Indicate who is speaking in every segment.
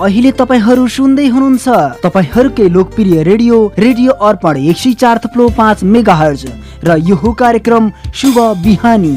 Speaker 1: अहिले तपाईँहरू सुन्दै हुनुहुन्छ तपाईँहरूकै लोकप्रिय रेडियो रेडियो अर्पण एक सय चार थप्लो पाँच मेगा र यो कार्यक्रम शुभ बिहानी।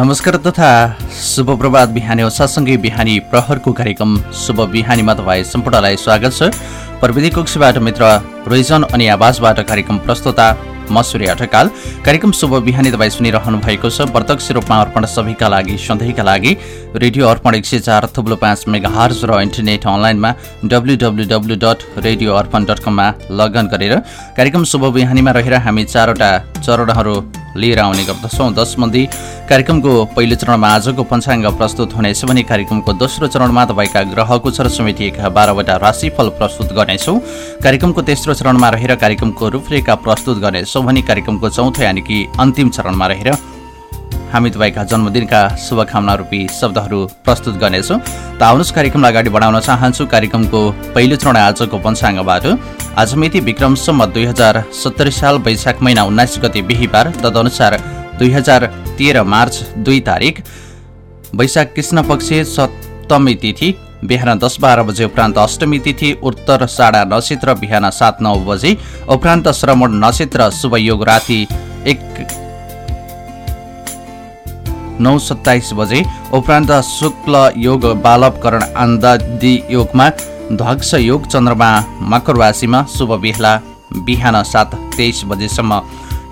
Speaker 2: नमस्कार तथा शुभ प्रभात बिहानी ओसासँगै बिहानी प्रहरको कार्यक्रम शुभ बिहानीमा तपाईँ सम्पूर्णलाई स्वागत छ। प्रविधि कक्षबाट मित्र रोइजन अनि आवाजबाट कार्यक्रम प्रस्तुता म सूर्य अठकाल। कार्यक्रम शुभ बिहानी तपाईँ सुनिरहनु भएको छ। प्रत्यक्ष रूपमा अर्पण सबैका लागि सधैँका लागि रेडियो अर्पण एक सय चार थुप्लो पाँच मेगा हर्ज र इन्टरनेट अनलाइनमा W W W dot radio Arpan dot कममा लगइन गरेर कार्यक्रम शुभ बिहानीमा रहेर हामी चारवटा चरणहरू लिएर आउने गर्दछौँ। दसमन्दी कार्यक्रमको पहिलो चरणमा आजको पञ्चाङ्ग प्रस्तुत हुनेछ भने कार्यक्रमको दोस्रो चरणमा तपाईँका ग्रह गोचर समितिएका बाह्रवटा राशिफल प्रस्तुत गर्नेछौँ। कार्यक्रमको तेस्रो चरणमा रहेर कार्यक्रमको रूपरेखा प्रस्तुत गर्नेछौँ भने कार्यक्रमको चौथो यानि कि अन्तिम चरणमा रहेर हामी तपाईँका जन्मदिनका शुभकामना रूपी शब्दहरू प्रस्तुत गर्नेछौँ। त आउनुहोस् कार्यक्रमलाई अगाडि बढाउन चाहन्छु। कार्यक्रमको पहिलो चरण आजको पञ्चाङ्गबाट। आज मिति विक्रमसम्म दुई हजार सत्तरी साल वैशाख महिना उन्नाइस गते बिहिबार तदनुसार दुई हजार तेह्र मार्च दुई तारिक। वैशाख कृष्ण पक्ष सप्तमी तिथि बिहान दस बाह्र बजे उपरान्त अष्टमी तिथि उत्तर साढा नक्षत्र बिहान सात नौ बजे उपरान्त श्रवण नक्षत्र शुभ योग राति एक नौ सत्ताइस बजे उपरान्त शुक्ल योग बालवकरण आन्दी योगमा ध्वक्ष योग चन्द्रमा मकर राशिमा शुभ बेला बिहान सात तेइस बजेसम्म।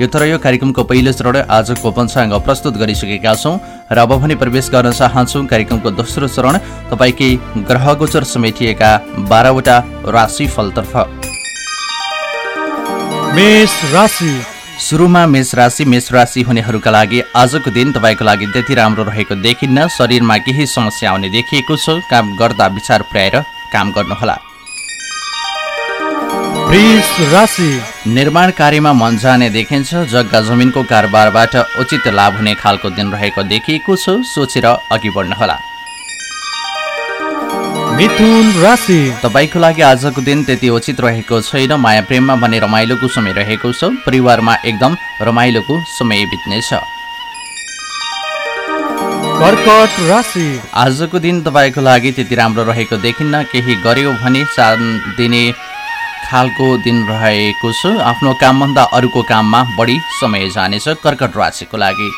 Speaker 2: यो तर यो कार्यक्रमको पहिलो चरण आजको पञ्चाङ्ग प्रस्तुत गरिसकेका छौँ र अब भने प्रवेश गर्न चाहन्छौँ कार्यक्रमको दोस्रो चरण तपाईँकै ग्रह गोचर समेटिएका बाह्रवटा राशिफलतर्फ। सुरुमा मेष राशि मेष राशि हुनेहरूका लागि आजको दिन तपाईँको लागि त्यति राम्रो रहेको देखिन्न। शरीरमा केही समस्या आउने देखिएको छ। काम गर्दा विचार पुर्याएर काम गर्नुहोला। निर्माण कार्यमा मन जाने देखिन्छ। जग्गा जमिनको कारोबारबाट उचित लाभ हुने खालको दिन रहेको देखिएको छ। सोचेर अघि बढ्नुहोला। मिथुन राशि। तपाईँको लागि आजको दिन त्यति उचित रहेको छैन। माया प्रेममा भने रमाइलोको समय रहेको छ। परिवारमा एकदम रमाइलोको समय बित्नेछ। कर्कट राशि। आजको दिन तपाईँको लागि त्यति राम्रो रहेको देखिन्न। केही गर्यो भने सान दिने खालको दिन रहेको छ। आफ्नो कामभन्दा अरूको काममा बढी समय जानेछ कर्कट राशिको लागि।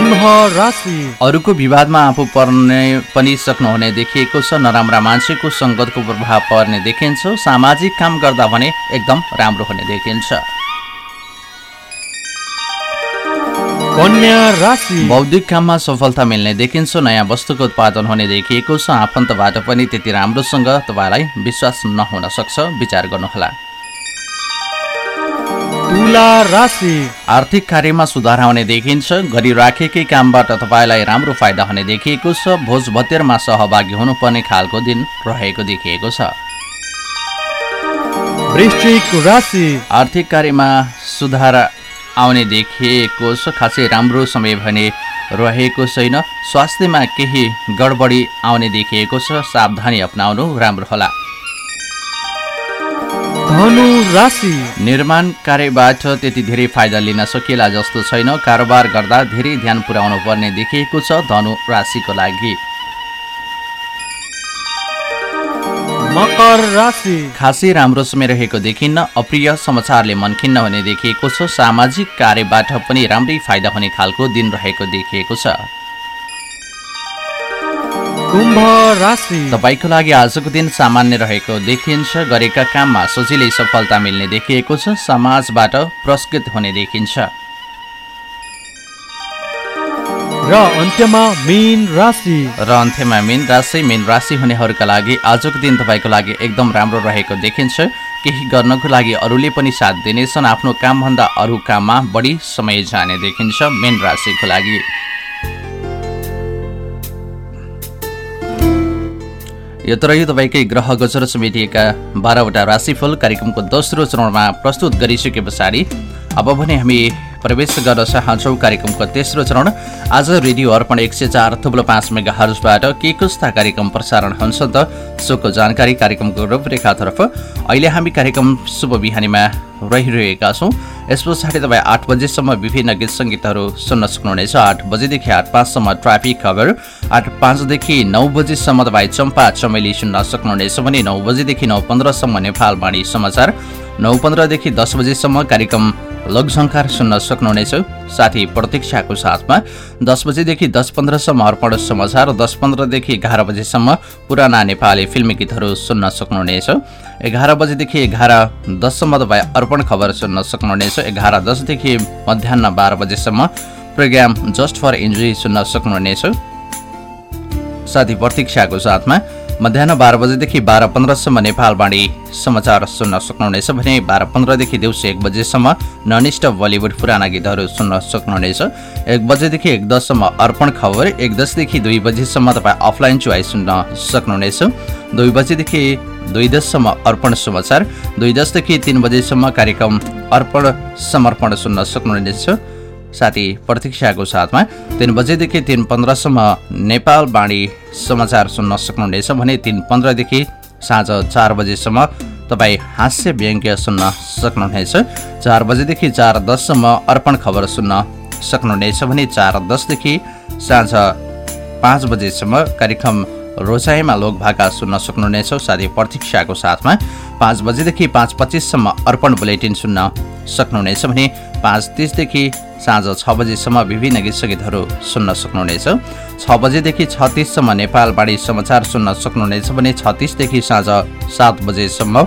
Speaker 2: सिंह राशि। अरूको विवादमा आफू पर्ने पनि सक्नुहुने देखिएको छ। नराम्रा मान्छेको सङ्गतको प्रभाव पर्ने देखिन्छ। सामाजिक काम गर्दा भने एकदम राम्रो हुने देखिन्छ। बौद्धिक काममा सफलता मिल्ने देखिन्छ। नयाँ वस्तुको उत्पादन हुने देखिएको छ। आफन्तबाट पनि त्यति राम्रोसँग तपाईँलाई विश्वास नहुन सक्छ। विचार गर्नुहोला। तुला राशि। आर्थिक कार्यमा सुधार आउने देखिन्छ। गरिराखेकै कामबाट तपाईँलाई राम्रो फाइदा हुने देखिएको छ। भोज भतेरमा सहभागी हुनुपर्ने खालको दिन रहेको देखिएको छ। राशि। आर्थिक कार्यमा सुधार आउने देखिएको छ। खासै राम्रो समय भने रहेको छैन। स्वास्थ्यमा केही गडबडी आउने देखिएको छ। सावधानी अप्नाउनु राम्रो होला। निर्माण कार्यबाट त्यति धेरै फाइदा लिन सकिएला जस्तो छैन। कारोबार गर्दा धेरै ध्यान पुर्याउनु पर्ने देखिएको छ धनु राशिको लागि। मकर राशि। खासै राम्रो समय रहेको देखिन्न। अप्रिय समाचारले मन खिन्न हुने देखिएको छ। सामाजिक कार्यबाट पनि राम्रै फाइदा हुने खालको दिन रहेको देखिएको छ। कुम्भ राशि। तपाईँको लागि आजको दिन सामान्य रहेको देखिन्छ गरेका काममा सजिलै सफलता मिल्ने देखिएको छ समाजबाट पुरस्कृत हुने देखिन्छ। र अन्त्यमा मेन राशि। र अन्त्यमा मेन राशि मेन राशि हुनेहरूका लागि आजको दिन तपाईँको लागि एकदम राम्रो रहेको देखिन्छ। केही गर्नको लागि अरूले पनि साथ दिनेछन् आफ्नो कामभन्दा अरू काममा बढी समय जाने देखिन्छ मेन राशिको लागि। यो तरही तपाईँकै ग्रह गोचर समेटिएका बाह्रवटा राशिफल कार्यक्रमको दोस्रो चरणमा प्रस्तुत गरिसके पछाडि अब भने हामी प्रवेश गर्न चाहन्छौँ कार्यक्रमको तेस्रो चरण। आज रेडियो अर्पण एक सय चार थुप्रो पाँच मेगा हर्जबाट के कस्ता कार्यक्रम प्रसारण हुन्छ त सोको जानकारी कार्यक्रमको रूपरेखातर्फ। अहिले हामी कार्यक्रम शुभ बिहानीमा रहिरहेका छौँ। यस पछाडि तपाईँ आठ बजेसम्म विभिन्न गीत सङ्गीतहरू सुन्न सक्नुहुनेछ। आठ बजेदेखि आठ पाँचसम्म ट्राफिक खबर। आठ पाँचदेखि नौ बजीसम्म तपाईँ चम्पा चमेली सुन्न सक्नुहुनेछ भने नौ बजेदेखि नौ पन्ध्रसम्म नेपालवाणी समाचार। नौ पन्ध्रदेखि दस बजेसम्म कार्यक्रम लोकसङ्कार सुन्न सक्नुहुनेछ। साथी प्रतीक्षाको साथमा दस बजेदेखि दस पन्ध्रसम्म अर्पण समाचार दस पन्ध्रदेखि एघार बजेसम्म पुराना नेपाली फिल्मी गीतहरू सुन्न सक्नुहुनेछ। एघार बजेदेखि एघार दससम्म तपाईँ अर्पण खबर सुन्न सक्नुहुनेछ। एघार दसदेखि मध्याह बाह्र बजेसम्म प्रोग्राम जस्ट फर इन्जोय सुन्न सक्नुहुनेछ। साथी प्रतीक्षाको साथमा मध्याह बाह्र बजेदेखि बाह्र पन्ध्रसम्म नेपालवाणी समाचार सुन्न सक्नुहुनेछ भने बाह्र पन्ध्रदेखि दिउँसो एक बजेसम्म ननिष्ठ बलिउड पुराना गीतहरू सुन्न सक्नुहुनेछ। एक बजेदेखि एक दससम्म अर्पण खबर एक दसदेखि दुई बजीसम्म तपाईँ अफलाइन चुवाइ सुन्न सक्नुहुनेछ। दुई बजेदेखि दुई दससम्म अर्पण समाचार दुई दसदेखि तिन बजेसम्म कार्यक्रम अर्पण समर्पण सुन्न सक्नुहुनेछ। साथी प्रतीक्षाको साथमा तिन बजेदेखि तिन पन्ध्रसम्म नेपाल बाणी समाचार सुन्न सक्नुहुनेछ भने तिन पन्ध्रदेखि साँझ चार बजेसम्म तपाईँ हास्य व्यङ्ग्य सुन्न सक्नुहुनेछ। चार बजेदेखि चार दससम्म अर्पण खबर सुन्न सक्नुहुनेछ भने चार दसदेखि साँझ पाँच बजेसम्म कार्यक्रम रोचाइमा लोकभाका सुन्न सक्नुहुनेछ। साथै प्रतीक्षाको साथमा पाँच बजेदेखि पाँच पच्चिससम्म अर्पण बुलेटिन सुन्न सक्नुहुनेछ भने पाँच तिसदेखि साँझ छ बजीसम्म विभिन्न गीत सङ्गीतहरू सुन्न सक्नुहुनेछ। छ बजेदेखि छत्तिससम्म नेपाल बाढी समाचार सुन्न सक्नुहुनेछ भने छत्तिसदेखि साँझ सात बजेसम्म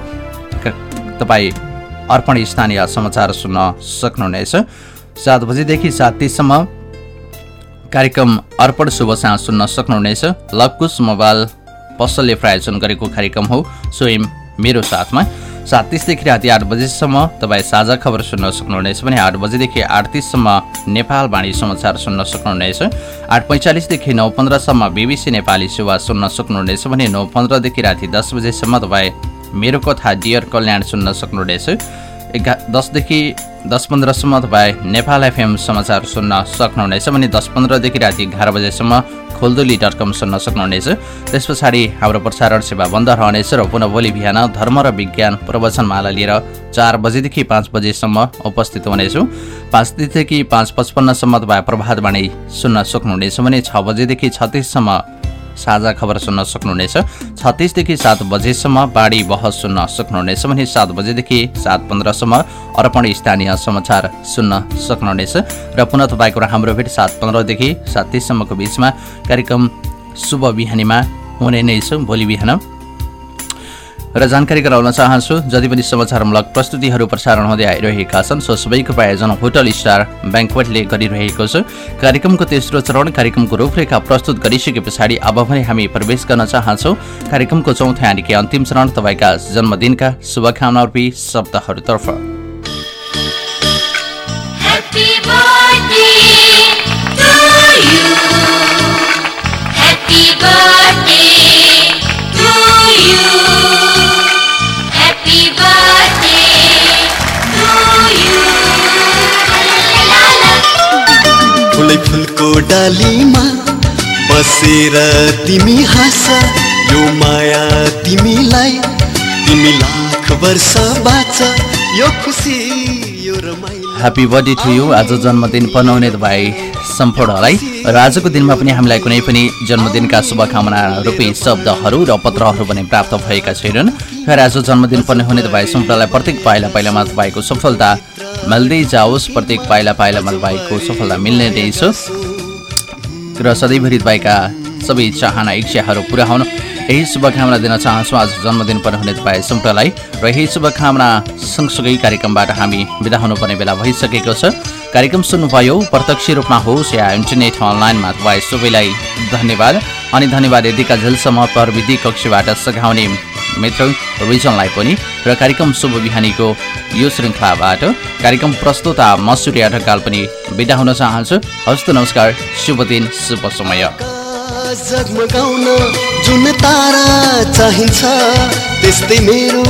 Speaker 2: तपाईँ अर्पण स्थानीय समाचार सुन्न सक्नुहुनेछ। सात बजेदेखि सात तिससम्म कार्यक्रम अर्पण शुभ साँझ सुन्न सक्नुहुनेछ। लकुस मोबाइल पसलले प्रायोजन गरेको कार्यक्रम हो। स्वयं मेरो साथमा। सात तिसदेखि राति आठ बजीसम्म तपाईँ साझा खबर सुन्न सक्नुहुनेछ भने आठ बजेदेखि आठ तिससम्म नेपाल वाणी समाचार सुन्न सक्नुहुनेछ। आठ पैँचालिसदेखि नौ पन्ध्रसम्म बिबिसी नेपाली सेवा सुन्न सक्नुहुनेछ भने नौ पन्ध्रदेखि राति दस बजेसम्म तपाईँ मेरो कथा डियर कल्याण सुन्न सक्नुहुनेछ। एघार दसदेखि दस पन्ध्रसम्म तपाईँ नेपाल एफएम समाचार सुन्न सक्नुहुनेछ भने दस पन्ध्रदेखि राति एघार बजेसम्म खोलदोली डट कम सुन्न सक्नुहुनेछ। त्यस पछाडि हाम्रो प्रसारण सेवा बन्द रहनेछ र पुनः भोलि बिहान धर्म र विज्ञान प्रवचनमाला लिएर चार बजेदेखि पाँच बजेसम्म उपस्थित हुनेछु। पाँच तिसदेखि पाँच पचपन्नसम्म तपाईँ प्रभातवाणी सुन्न सक्नुहुनेछ भने छ बजेदेखि छत्तिससम्म साझा खबर सुन्न सक्नुहुनेछ। छत्तिसदेखि सात बजेसम्म बाढी बहस सुन्न सक्नुहुनेछ भने सात बजेदेखि सात पन्ध्रसम्म अर्पण स्थानीय समाचार सुन्न सक्नुहुनेछ। र पुनः तपाईँको हाम्रो भेट सात पन्ध्रदेखि सात तिससम्मको बिचमा कार्यक्रम शुभ बिहानीमा हुने नै छ। भोलि बिहान र जानकारी गराउन चाहन्छु जति पनि समाचारमूलक प्रस्तुतिहरू प्रसारण हुँदै आइरहेका छन् सो सबैको प्रायोजन होटल स्टार ब्याङ्कवेटले गरिरहेको छ। कार्यक्रमको तेस्रो चरण कार्यक्रमको रूपरेखा प्रस्तुत गरिसके पछाडि अब भने हामी प्रवेश गर्न चाहन्छौँ। कार्यक्रमको चौथो यानि अन्तिम चरण तपाईँका जन्मदिनका शुभकामना रूपी शब्दहरूतर्फ
Speaker 3: Happy birthday.
Speaker 4: फुलै फुलको डालीमा बसेर तिमी हाँस यो माया तिमीलाई तिमी लाख वर्ष बाँच यो खुसी
Speaker 2: ह्याप्पी बर्थडे टु यु आज जन्मदिन पनाउने तपाईँ सम्पूर्णलाई। र आजको दिनमा पनि हामीलाई कुनै पनि जन्मदिनका शुभकामना रूपी शब्दहरू र पत्रहरू पनि प्राप्त भएका छैनन्। र आज जन्मदिन पर्ने हुने तपाईँ सम्पूर्णलाई प्रत्येक पाइला पाइलामा तपाईँको सफलता मिल्दै जाओस्। प्रत्येक पाइला पाइलामा तपाईँको सफलता मिल्ने नै छ र सधैँभरि तपाईँका सबै चाहना इच्छाहरू हुन। यही शुभकामना दिन चाहन्छौँ। आज जन्मदिन पर्ने हुने तपाईँ सम्पूर्णलाई र यही शुभकामना सँगसँगै कार्यक्रमबाट हामी बिदा हुनुपर्ने बेला भइसकेको छ। कार्यक्रम सुन्नुभयो प्रत्यक्ष रूपमा होस् या इन्टरनेट अनलाइनमा तपाईँ सबैलाई धन्यवाद। अनि धन्यवाद यदिका झेलसम्म प्रविधि कक्षबाट सघाउने मित्र रिजनलाई पनि। र कार्यक्रम शुभ बिहानीको यो श्रृङ्खलाबाट कार्यक्रम प्रस्तुता मसुरिया ढकाल पनि बिदा हुन चाहन्छु। हस्त नमस्कार शुभ दिन शुभ समय।
Speaker 4: जगमगाउन जुन तारा चाहिन्छ त्यस्तै मेरो